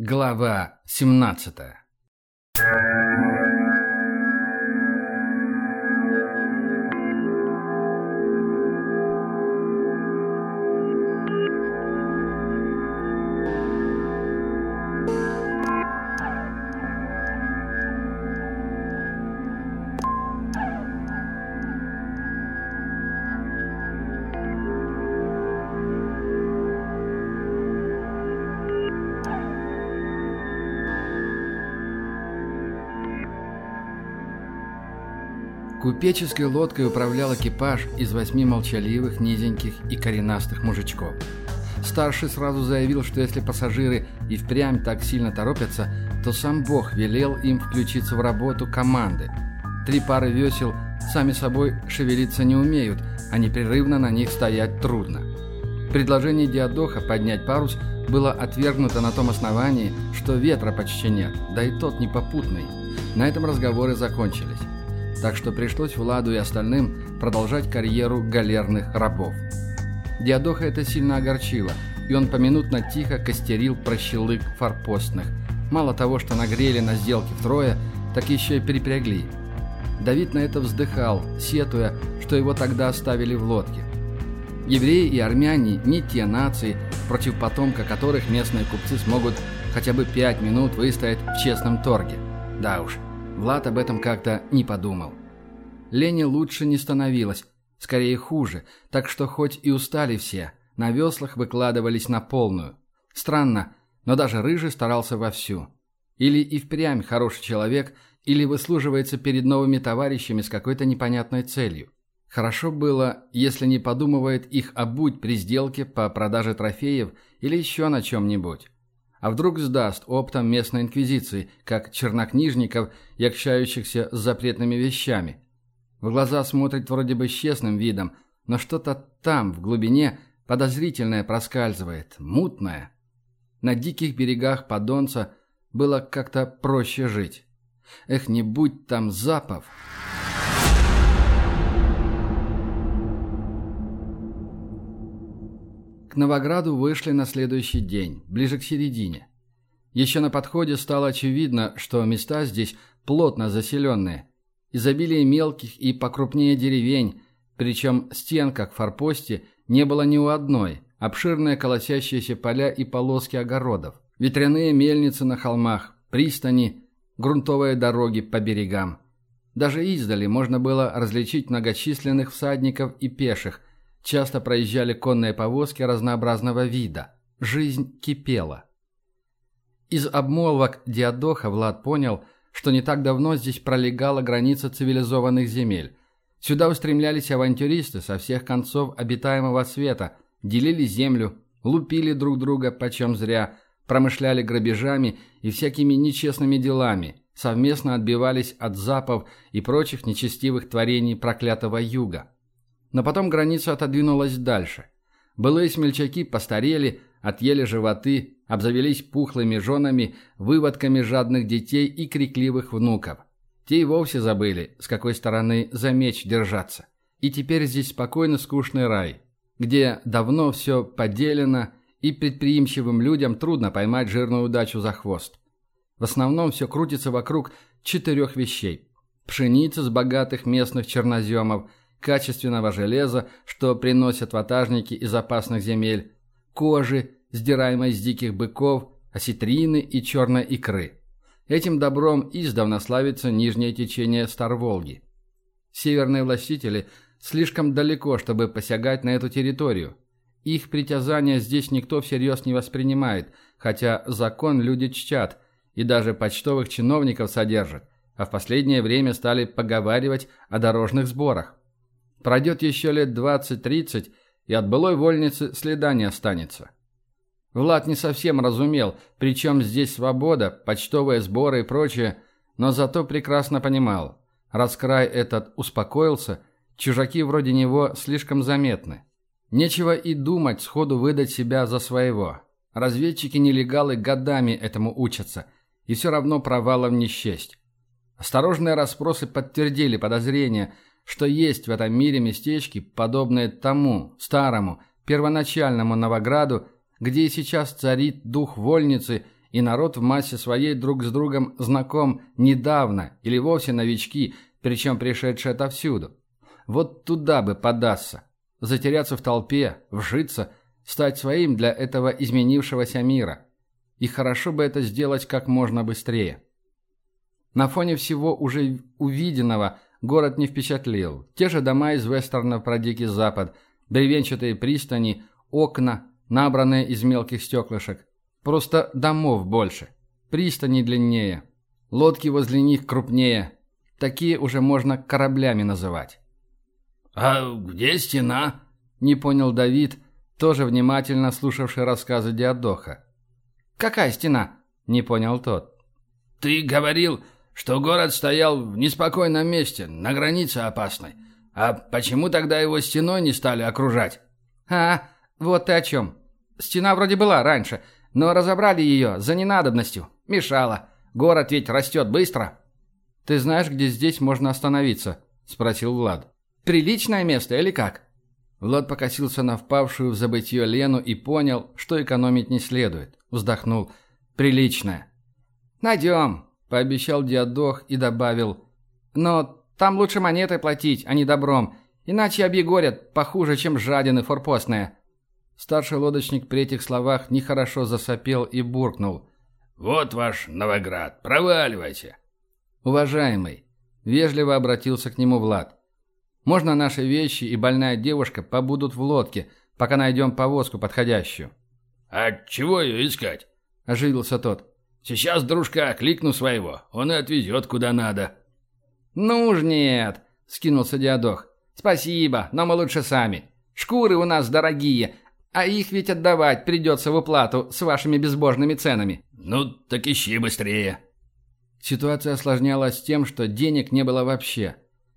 Глава 17 Купеческой лодкой управлял экипаж из восьми молчаливых, низеньких и коренастых мужичков. Старший сразу заявил, что если пассажиры и впрямь так сильно торопятся, то сам Бог велел им включиться в работу команды. Три пары весел сами собой шевелиться не умеют, а непрерывно на них стоять трудно. Предложение Диадоха поднять парус было отвергнуто на том основании, что ветра почти нет, да и тот непопутный. На этом разговоры закончились так что пришлось Владу и остальным продолжать карьеру галерных рабов. Диадоха это сильно огорчило, и он поминутно тихо костерил прощелык форпостных. Мало того, что нагрели на сделке втрое, так еще и перепрягли. Давид на это вздыхал, сетуя, что его тогда оставили в лодке. Евреи и армяне не те нации, против потомка которых местные купцы смогут хотя бы пять минут выстоять в честном торге. Да уж, Влад об этом как-то не подумал. Лене лучше не становилось, скорее хуже, так что хоть и устали все, на веслах выкладывались на полную. Странно, но даже Рыжий старался вовсю. Или и впрямь хороший человек, или выслуживается перед новыми товарищами с какой-то непонятной целью. Хорошо было, если не подумывает их обуть при сделке по продаже трофеев или еще на чем-нибудь. А вдруг сдаст оптом местной инквизиции, как чернокнижников, якшающихся с запретными вещами. В глаза смотрит вроде бы честным видом, но что-то там, в глубине, подозрительное проскальзывает, мутное. На диких берегах Подонца было как-то проще жить. Эх, не будь там запов... К Новограду вышли на следующий день, ближе к середине. Еще на подходе стало очевидно, что места здесь плотно заселенные. Изобилие мелких и покрупнее деревень, причем стен, как в форпосте, не было ни у одной. Обширные колосящиеся поля и полоски огородов. Ветряные мельницы на холмах, пристани, грунтовые дороги по берегам. Даже издали можно было различить многочисленных всадников и пеших, Часто проезжали конные повозки разнообразного вида. Жизнь кипела. Из обмолвок Диадоха Влад понял, что не так давно здесь пролегала граница цивилизованных земель. Сюда устремлялись авантюристы со всех концов обитаемого света, делили землю, лупили друг друга почем зря, промышляли грабежами и всякими нечестными делами, совместно отбивались от запов и прочих нечестивых творений проклятого юга. Но потом граница отодвинулась дальше. Былые смельчаки постарели, отъели животы, обзавелись пухлыми женами, выводками жадных детей и крикливых внуков. Те и вовсе забыли, с какой стороны за меч держаться. И теперь здесь спокойно скучный рай, где давно все поделено, и предприимчивым людям трудно поймать жирную удачу за хвост. В основном все крутится вокруг четырех вещей. Пшеница с богатых местных черноземов – качественного железа, что приносят ватажники из опасных земель, кожи, сдираемой с диких быков, осетрины и черной икры. Этим добром издавна славится нижнее течение Старволги. Северные властители слишком далеко, чтобы посягать на эту территорию. Их притязания здесь никто всерьез не воспринимает, хотя закон люди чтят, и даже почтовых чиновников содержат, а в последнее время стали поговаривать о дорожных сборах. Пройдет еще лет двадцать-тридцать, и от былой вольницы следа не останется. Влад не совсем разумел, при чем здесь свобода, почтовые сборы и прочее, но зато прекрасно понимал, раз край этот успокоился, чужаки вроде него слишком заметны. Нечего и думать сходу выдать себя за своего. Разведчики-нелегалы годами этому учатся, и все равно провалом не счесть. Осторожные расспросы подтвердили подозрения – что есть в этом мире местечки, подобные тому, старому, первоначальному Новограду, где и сейчас царит дух вольницы и народ в массе своей друг с другом знаком недавно или вовсе новички, причем пришедшие отовсюду. Вот туда бы податься, затеряться в толпе, вжиться, стать своим для этого изменившегося мира. И хорошо бы это сделать как можно быстрее. На фоне всего уже увиденного город не впечатлил. Те же дома из вестерна про Дикий Запад, бревенчатые пристани, окна, набранные из мелких стеклышек. Просто домов больше. Пристани длиннее. Лодки возле них крупнее. Такие уже можно кораблями называть. «А где стена?» – не понял Давид, тоже внимательно слушавший рассказы Диадоха. «Какая стена?» – не понял тот. «Ты говорил, что город стоял в неспокойном месте, на границе опасной. А почему тогда его стеной не стали окружать?» «А, вот ты о чем. Стена вроде была раньше, но разобрали ее за ненадобностью. Мешала. Город ведь растет быстро». «Ты знаешь, где здесь можно остановиться?» – спросил Влад. «Приличное место или как?» Влад покосился на впавшую в забытье Лену и понял, что экономить не следует. Вздохнул. «Приличное». «Найдем», Пообещал Диадох и добавил. «Но там лучше монетой платить, а не добром. Иначе объегорят, похуже, чем жадины форпостные». Старший лодочник при этих словах нехорошо засопел и буркнул. «Вот ваш Новоград, проваливайте!» «Уважаемый!» – вежливо обратился к нему Влад. «Можно наши вещи и больная девушка побудут в лодке, пока найдем повозку подходящую?» «А чего ее искать?» – оживился тот. Сейчас, дружка, кликну своего. Он и отвезет куда надо». «Ну уж нет», — скинулся Диадох. «Спасибо, но мы лучше сами. Шкуры у нас дорогие, а их ведь отдавать придется в уплату с вашими безбожными ценами». «Ну, так ищи быстрее». Ситуация осложнялась тем, что денег не было вообще.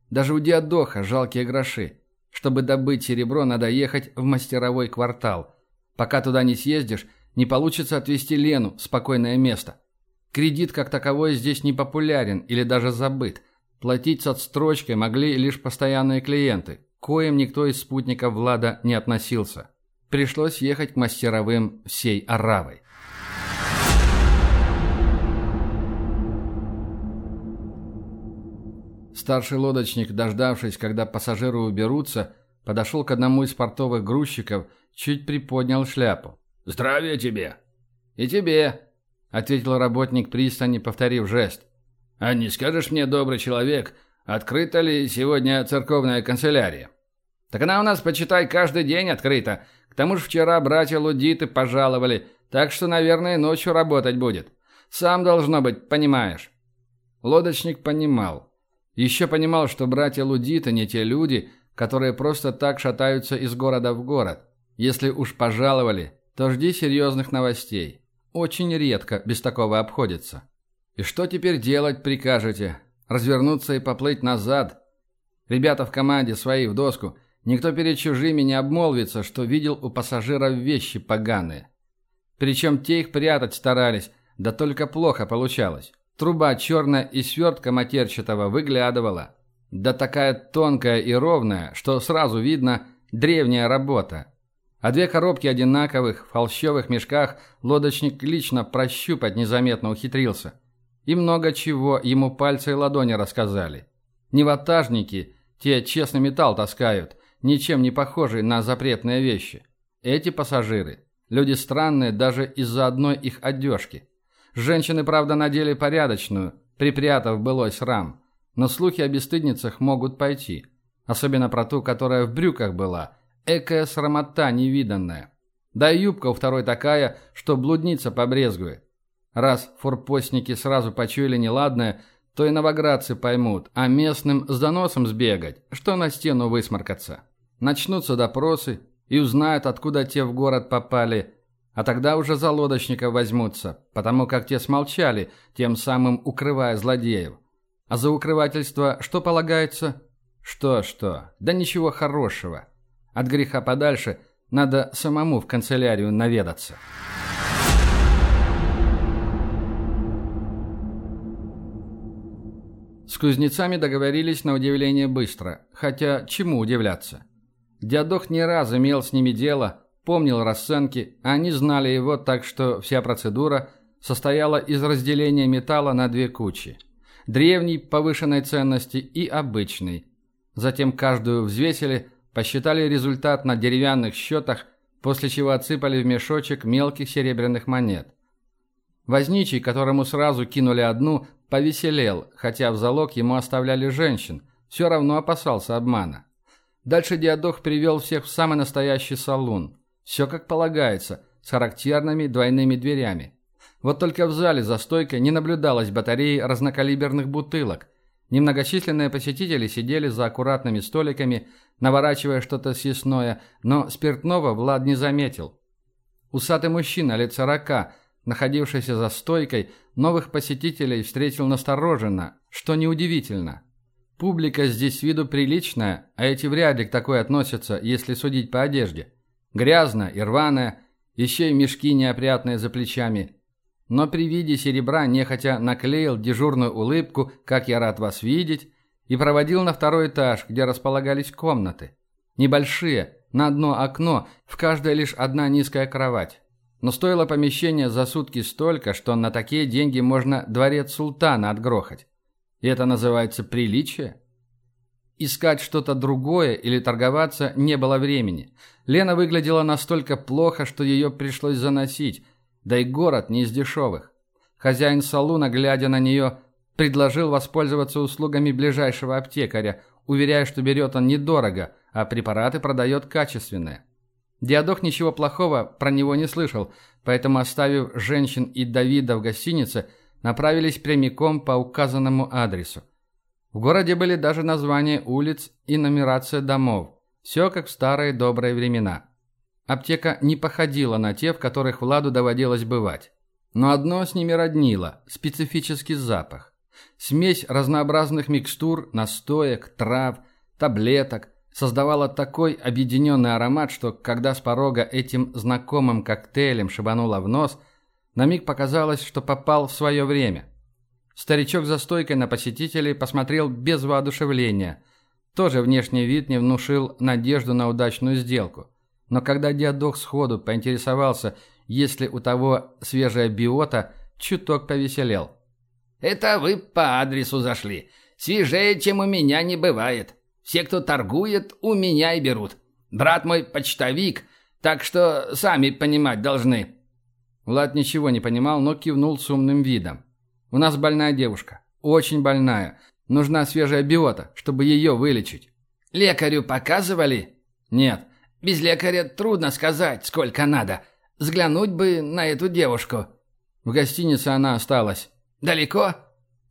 Даже у Диадоха жалкие гроши. Чтобы добыть серебро, надо ехать в мастеровой квартал. Пока туда не съездишь, не получится отвезти Лену в спокойное место. Кредит как таковой здесь не популярен или даже забыт. Платить с отстрочкой могли лишь постоянные клиенты, коим никто из спутников Влада не относился. Пришлось ехать к мастеровым всей Аравой. Старший лодочник, дождавшись, когда пассажиры уберутся, подошел к одному из портовых грузчиков, чуть приподнял шляпу. «Здравия тебе!» «И тебе!» — ответил работник пристани, повторив жест. «А не скажешь мне, добрый человек, открыта ли сегодня церковная канцелярия?» «Так она у нас, почитай, каждый день открыта. К тому же вчера братья Лудиты пожаловали, так что, наверное, ночью работать будет. Сам, должно быть, понимаешь». Лодочник понимал. Еще понимал, что братья Лудиты не те люди, которые просто так шатаются из города в город. Если уж пожаловали, то жди серьезных новостей. Очень редко без такого обходится. И что теперь делать прикажете? Развернуться и поплыть назад? Ребята в команде свои в доску. Никто перед чужими не обмолвится, что видел у пассажиров вещи поганые. Причем те их прятать старались, да только плохо получалось. Труба черная и свертка матерчатого выглядывала. Да такая тонкая и ровная, что сразу видно древняя работа. А две коробки одинаковых, в холщовых мешках лодочник лично прощупать незаметно ухитрился. И много чего ему пальцы и ладони рассказали. Не ватажники, те честный металл таскают, ничем не похожие на запретные вещи. Эти пассажиры – люди странные даже из-за одной их одежки. Женщины, правда, надели порядочную, припрятав былой срам. Но слухи о бесстыдницах могут пойти. Особенно про ту, которая в брюках была – Экая срамота невиданная. Да и юбка у второй такая, что блудница побрезгует. Раз форпостники сразу почуяли неладное, то и новоградцы поймут, а местным с доносом сбегать, что на стену высморкаться. Начнутся допросы и узнают, откуда те в город попали, а тогда уже за лодочников возьмутся, потому как те смолчали, тем самым укрывая злодеев. А за укрывательство что полагается? Что-что? Да ничего хорошего. От греха подальше надо самому в канцелярию наведаться. С кузнецами договорились на удивление быстро, хотя чему удивляться. Дядох не раз имел с ними дело, помнил расценки, а они знали его так, что вся процедура состояла из разделения металла на две кучи. Древний повышенной ценности и обычный. Затем каждую взвесили, посчитали результат на деревянных счетах, после чего отсыпали в мешочек мелких серебряных монет. Возничий, которому сразу кинули одну, повеселел, хотя в залог ему оставляли женщин, все равно опасался обмана. Дальше Диадох привел всех в самый настоящий салун. Все как полагается, с характерными двойными дверями. Вот только в зале за стойкой не наблюдалось батареи разнокалиберных бутылок. Немногочисленные посетители сидели за аккуратными столиками, наворачивая что-то съестное, но спиртного Влад не заметил. Усатый мужчина лет сорока, находившийся за стойкой, новых посетителей встретил настороженно, что неудивительно. Публика здесь виду приличная, а эти вряд ли к такой относятся, если судить по одежде. Грязная и рваная, еще и мешки неопрятные за плечами. Но при виде серебра нехотя наклеил дежурную улыбку «Как я рад вас видеть» и проводил на второй этаж, где располагались комнаты. Небольшие, на одно окно, в каждой лишь одна низкая кровать. Но стоило помещение за сутки столько, что на такие деньги можно дворец султана отгрохать. И это называется приличие? Искать что-то другое или торговаться не было времени. Лена выглядела настолько плохо, что ее пришлось заносить, да и город не из дешевых. Хозяин салуна, глядя на нее, предложил воспользоваться услугами ближайшего аптекаря, уверяя, что берет он недорого, а препараты продает качественные. Диадох ничего плохого про него не слышал, поэтому, оставив женщин и Давида в гостинице, направились прямиком по указанному адресу. В городе были даже названия улиц и нумерация домов. Все как в старые добрые времена. Аптека не походила на те, в которых Владу доводилось бывать. Но одно с ними роднило – специфический запах. Смесь разнообразных микстур, настоек, трав, таблеток создавала такой объединенный аромат, что когда с порога этим знакомым коктейлем шибануло в нос – на миг показалось, что попал в свое время. Старичок за стойкой на посетителей посмотрел без воодушевления. Тоже внешний вид не внушил надежду на удачную сделку. Но когда Диадох сходу поинтересовался, есть ли у того свежая биота, чуток повеселел. «Это вы по адресу зашли. Свежее, чем у меня, не бывает. Все, кто торгует, у меня и берут. Брат мой почтовик, так что сами понимать должны». Влад ничего не понимал, но кивнул с умным видом. «У нас больная девушка. Очень больная. Нужна свежая биота, чтобы ее вылечить». «Лекарю показывали?» «Нет». «Без лекаря трудно сказать, сколько надо. Взглянуть бы на эту девушку». «В гостинице она осталась». «Далеко?»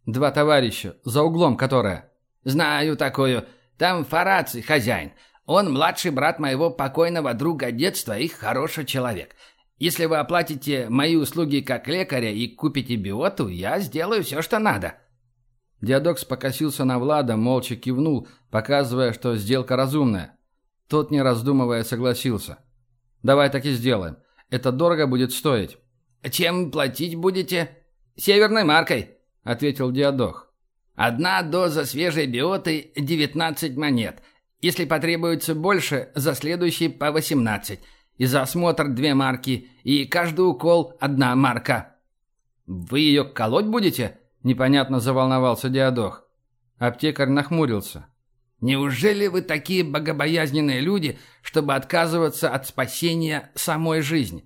«Два товарища, за углом которая». «Знаю такую. Там Фараций, хозяин. Он младший брат моего покойного друга детства и хороший человек. Если вы оплатите мои услуги как лекаря и купите биоту, я сделаю все, что надо». Диадокс покосился на Влада, молча кивнул, показывая, что сделка разумная. Тот, не раздумывая, согласился. «Давай так и сделаем. Это дорого будет стоить». «Чем платить будете?» «Северной маркой», — ответил Диадох. «Одна доза свежей биоты — 19 монет. Если потребуется больше, за следующий по 18 и за осмотр две марки, и каждый укол одна марка». «Вы ее колоть будете?» – непонятно заволновался Диадох. Аптекарь нахмурился. «Неужели вы такие богобоязненные люди, чтобы отказываться от спасения самой жизни?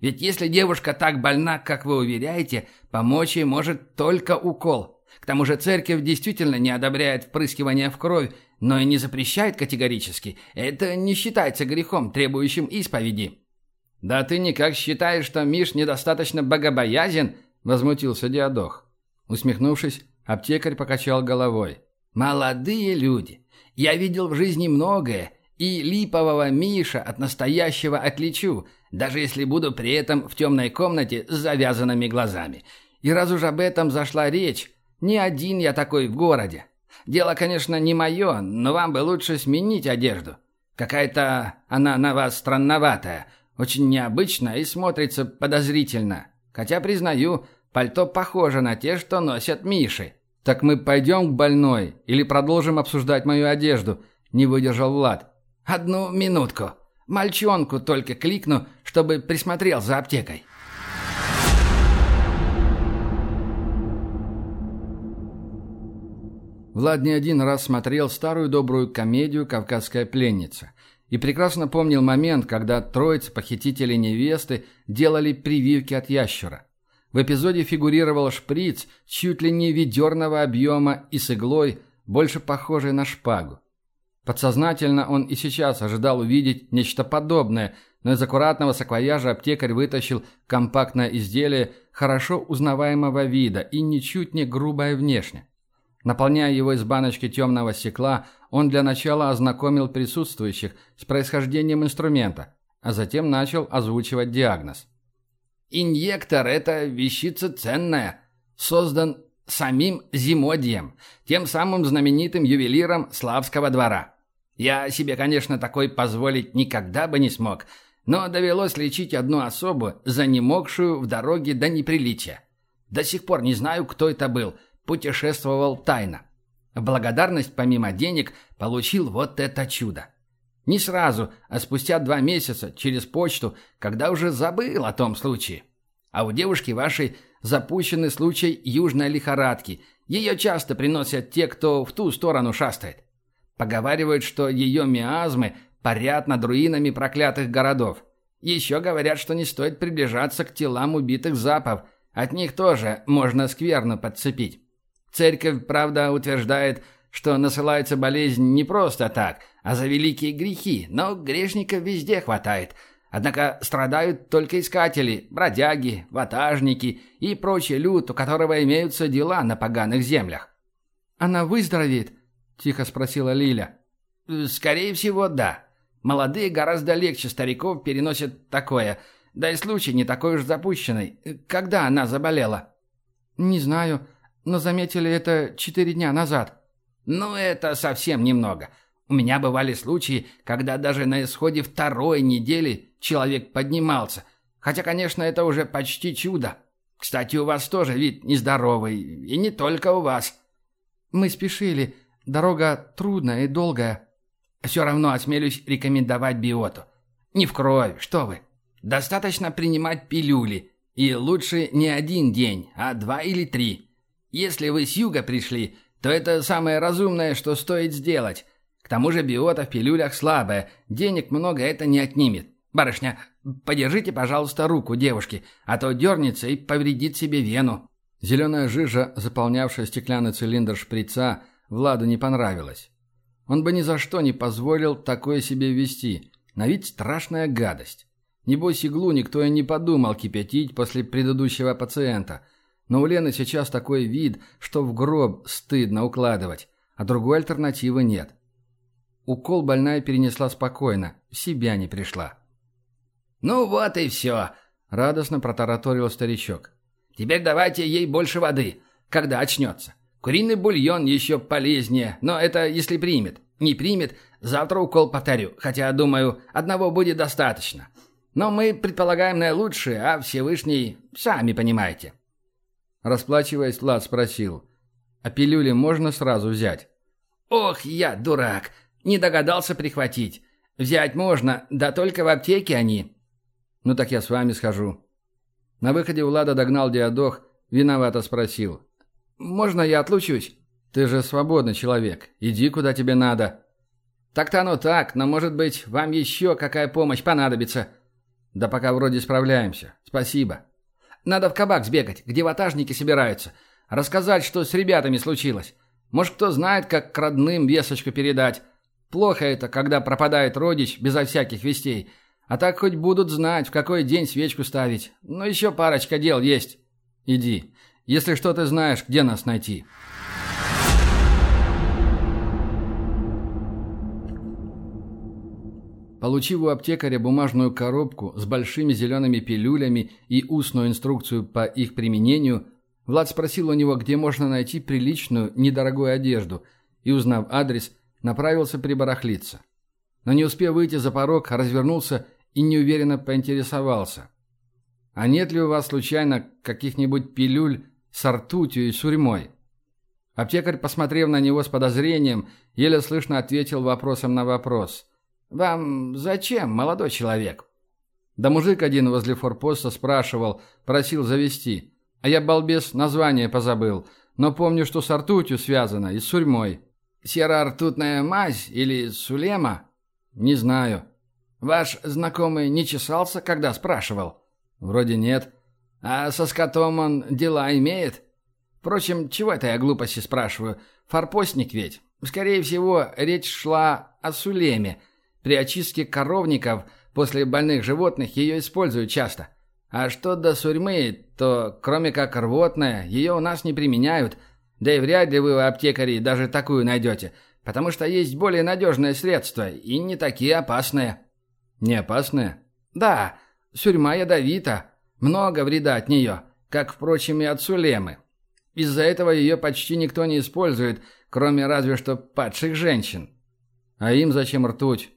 Ведь если девушка так больна, как вы уверяете, помочь ей может только укол. К тому же церковь действительно не одобряет впрыскивание в кровь но и не запрещает категорически. Это не считается грехом, требующим исповеди». «Да ты никак считаешь, что Миш недостаточно богобоязен?» – возмутился Диадох. Усмехнувшись, аптекарь покачал головой. «Молодые люди. Я видел в жизни многое, и липового Миша от настоящего отличу, даже если буду при этом в темной комнате с завязанными глазами. И раз уж об этом зашла речь, не один я такой в городе. Дело, конечно, не мое, но вам бы лучше сменить одежду. Какая-то она на вас странноватая, очень необычная и смотрится подозрительно. Хотя, признаю, пальто похоже на те, что носят Миши». «Так мы пойдем к больной или продолжим обсуждать мою одежду?» – не выдержал Влад. «Одну минутку. Мальчонку только кликну, чтобы присмотрел за аптекой». Влад не один раз смотрел старую добрую комедию «Кавказская пленница» и прекрасно помнил момент, когда троица похитителей невесты делали прививки от ящера. В эпизоде фигурировал шприц чуть ли не ведерного объема и с иглой, больше похожей на шпагу. Подсознательно он и сейчас ожидал увидеть нечто подобное, но из аккуратного саквояжа аптекарь вытащил компактное изделие хорошо узнаваемого вида и ничуть не грубое внешне. Наполняя его из баночки темного стекла, он для начала ознакомил присутствующих с происхождением инструмента, а затем начал озвучивать диагноз. «Инъектор – это вещица ценная, создан самим Зимодием, тем самым знаменитым ювелиром Славского двора. Я себе, конечно, такой позволить никогда бы не смог, но довелось лечить одну особу, занемогшую в дороге до неприличия. До сих пор не знаю, кто это был – путешествовал тайно. В благодарность, помимо денег, получил вот это чудо. Не сразу, а спустя два месяца, через почту, когда уже забыл о том случае. А у девушки вашей запущенный случай южной лихорадки. Ее часто приносят те, кто в ту сторону шастает. Поговаривают, что ее миазмы парят над руинами проклятых городов. Еще говорят, что не стоит приближаться к телам убитых запов. От них тоже можно скверно подцепить. Церковь, правда, утверждает, что насылается болезнь не просто так, а за великие грехи, но грешников везде хватает. Однако страдают только искатели, бродяги, ватажники и прочий люд, у которого имеются дела на поганых землях. «Она выздоровеет?» – тихо спросила Лиля. «Скорее всего, да. Молодые гораздо легче стариков переносят такое, да и случай не такой уж запущенный. Когда она заболела?» «Не знаю но заметили это четыре дня назад». «Ну, это совсем немного. У меня бывали случаи, когда даже на исходе второй недели человек поднимался. Хотя, конечно, это уже почти чудо. Кстати, у вас тоже вид нездоровый, и не только у вас». «Мы спешили. Дорога трудная и долгая». «Все равно осмелюсь рекомендовать биоту. Не в кровь, что вы. Достаточно принимать пилюли. И лучше не один день, а два или три. Если вы с юга пришли, то это самое разумное, что стоит сделать. К тому же биота в пилюлях слабая, денег много это не отнимет. Барышня, подержите, пожалуйста, руку девушки, а то дернется и повредит себе вену». Зеленая жижа, заполнявшая стеклянный цилиндр шприца, Владу не понравилась. Он бы ни за что не позволил такое себе вести. На вид страшная гадость. Небось, иглу никто и не подумал кипятить после предыдущего пациента – но у Лены сейчас такой вид, что в гроб стыдно укладывать, а другой альтернативы нет. Укол больная перенесла спокойно, в себя не пришла. «Ну вот и все», — радостно протараторил старичок. «Теперь давайте ей больше воды, когда очнется. Куриный бульон еще полезнее, но это если примет. Не примет, завтра укол повторю, хотя, думаю, одного будет достаточно. Но мы предполагаем наилучшее, а Всевышний, сами понимаете». Расплачиваясь, Влад спросил. «А пилюли можно сразу взять?» «Ох, я дурак! Не догадался прихватить. Взять можно, да только в аптеке они». «Ну так я с вами схожу». На выходе Влада догнал Диадох, виновато спросил. «Можно я отлучусь?» «Ты же свободный человек. Иди, куда тебе надо». «Так-то оно так, но, может быть, вам еще какая помощь понадобится?» «Да пока вроде справляемся. Спасибо». Надо в кабак сбегать, где ватажники собираются. Рассказать, что с ребятами случилось. Может, кто знает, как к родным весточку передать. Плохо это, когда пропадает родич безо всяких вестей. А так хоть будут знать, в какой день свечку ставить. Но еще парочка дел есть. Иди. Если что ты знаешь, где нас найти?» Получив у аптекаря бумажную коробку с большими зелеными пилюлями и устную инструкцию по их применению, Влад спросил у него, где можно найти приличную, недорогую одежду, и, узнав адрес, направился прибарахлиться. Но не успев выйти за порог, развернулся и неуверенно поинтересовался. «А нет ли у вас, случайно, каких-нибудь пилюль с ртутью и сурьмой?» Аптекарь, посмотрев на него с подозрением, еле слышно ответил вопросом на вопрос – «Вам зачем, молодой человек?» Да мужик один возле форпоста спрашивал, просил завести. А я, балбес, название позабыл. но помню, что с ртутью связано и с сурьмой. Серо-ртутная мазь или сулема? Не знаю. Ваш знакомый не чесался, когда спрашивал? Вроде нет. А со скотом он дела имеет? Впрочем, чего это я глупости спрашиваю? Форпостник ведь. Скорее всего, речь шла о сулеме. При очистке коровников после больных животных ее используют часто. А что до сурьмы, то кроме как рвотная, ее у нас не применяют. Да и вряд ли вы в аптекаре даже такую найдете, потому что есть более надежные средства и не такие опасные. Не опасные? Да, сурьма ядовита. Много вреда от нее, как, впрочем, и от сулемы. Из-за этого ее почти никто не использует, кроме разве что падших женщин. А им зачем ртуть?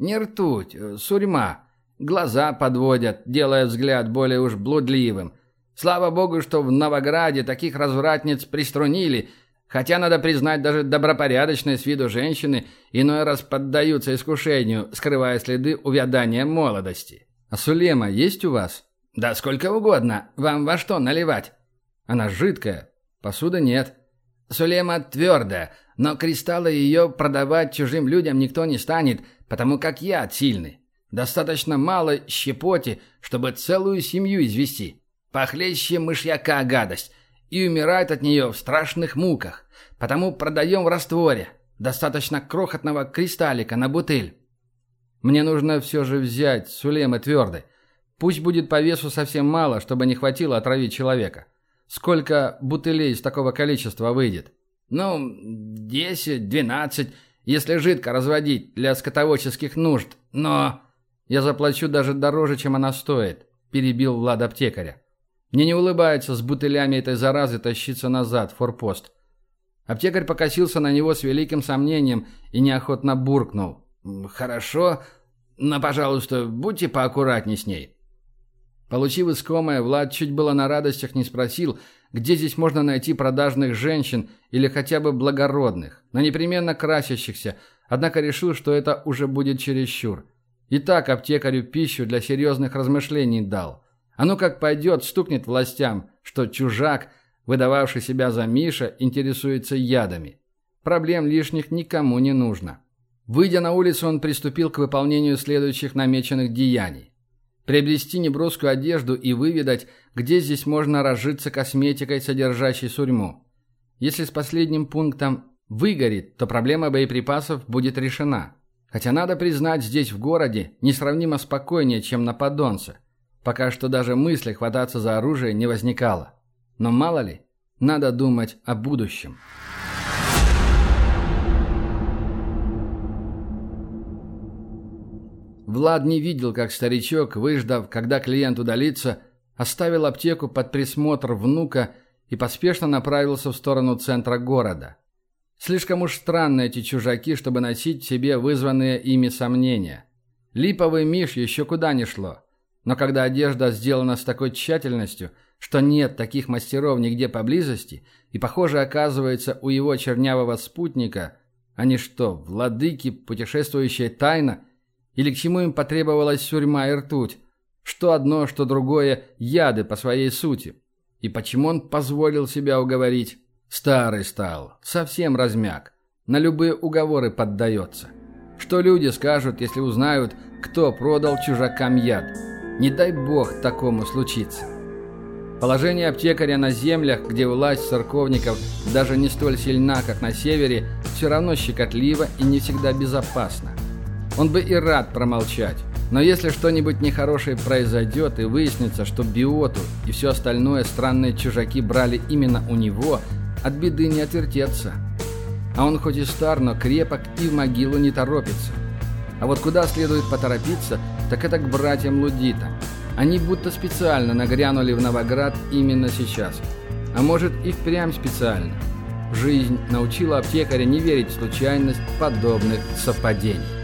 Не ртуть, э, сурьма. Глаза подводят, делая взгляд более уж блудливым. Слава богу, что в Новограде таких развратниц приструнили, хотя, надо признать, даже добропорядочные с виду женщины иной раз поддаются искушению, скрывая следы увядания молодости. «А сулема есть у вас?» «Да сколько угодно. Вам во что наливать?» «Она жидкая. Посуда нет». «Сулема твердая, но кристаллы ее продавать чужим людям никто не станет, потому как яд сильный. Достаточно мало щепоти, чтобы целую семью извести. Похлеще мышьяка гадость. И умирает от нее в страшных муках. Потому продаем в растворе. Достаточно крохотного кристаллика на бутыль. Мне нужно все же взять сулемы твердой. Пусть будет по весу совсем мало, чтобы не хватило отравить человека. Сколько бутылей из такого количества выйдет? Ну, десять, двенадцать, если жидко разводить для скотоводческих нужд. Но... Я заплачу даже дороже, чем она стоит», – перебил Влад аптекаря. «Мне не улыбается с бутылями этой заразы тащиться назад, форпост». Аптекарь покосился на него с великим сомнением и неохотно буркнул. «Хорошо, но, пожалуйста, будьте поаккуратней с ней». Получив искомое, Влад чуть было на радостях не спросил, где здесь можно найти продажных женщин или хотя бы благородных, но непременно красящихся, однако решил, что это уже будет чересчур. И так аптекарю пищу для серьезных размышлений дал. А ну как пойдет, стукнет властям, что чужак, выдававший себя за Миша, интересуется ядами. Проблем лишних никому не нужно. Выйдя на улицу, он приступил к выполнению следующих намеченных деяний. Приобрести неброскую одежду и выведать, где здесь можно разжиться косметикой, содержащей сурьму. Если с последним пунктом выгорит, то проблема боеприпасов будет решена. Хотя, надо признать, здесь в городе несравнимо спокойнее, чем на Подонце. Пока что даже мысли хвататься за оружие не возникало. Но мало ли, надо думать о будущем. Влад не видел, как старичок, выждав, когда клиент удалится, оставил аптеку под присмотр внука и поспешно направился в сторону центра города. Слишком уж странны эти чужаки, чтобы носить в себе вызванные ими сомнения. Липовый Миш еще куда не шло. Но когда одежда сделана с такой тщательностью, что нет таких мастеров нигде поблизости, и, похоже, оказывается у его чернявого спутника, они что, владыки, путешествующие тайно? Или к чему им потребовалась сюрьма и ртуть? Что одно, что другое – яды по своей сути. И почему он позволил себя уговорить? Старый стал, совсем размяк, на любые уговоры поддается. Что люди скажут, если узнают, кто продал чужакам яд? Не дай бог такому случиться. Положение аптекаря на землях, где власть церковников даже не столь сильна, как на севере, все равно щекотливо и не всегда безопасно. Он бы и рад промолчать. Но если что-нибудь нехорошее произойдет и выяснится, что биоту и все остальное странные чужаки брали именно у него – от беды не отвертеться. А он хоть и стар, но крепок и в могилу не торопится. А вот куда следует поторопиться, так это к братьям Лудитам. Они будто специально нагрянули в Новоград именно сейчас. А может и впрямь специально. Жизнь научила аптекаря не верить в случайность подобных совпадений.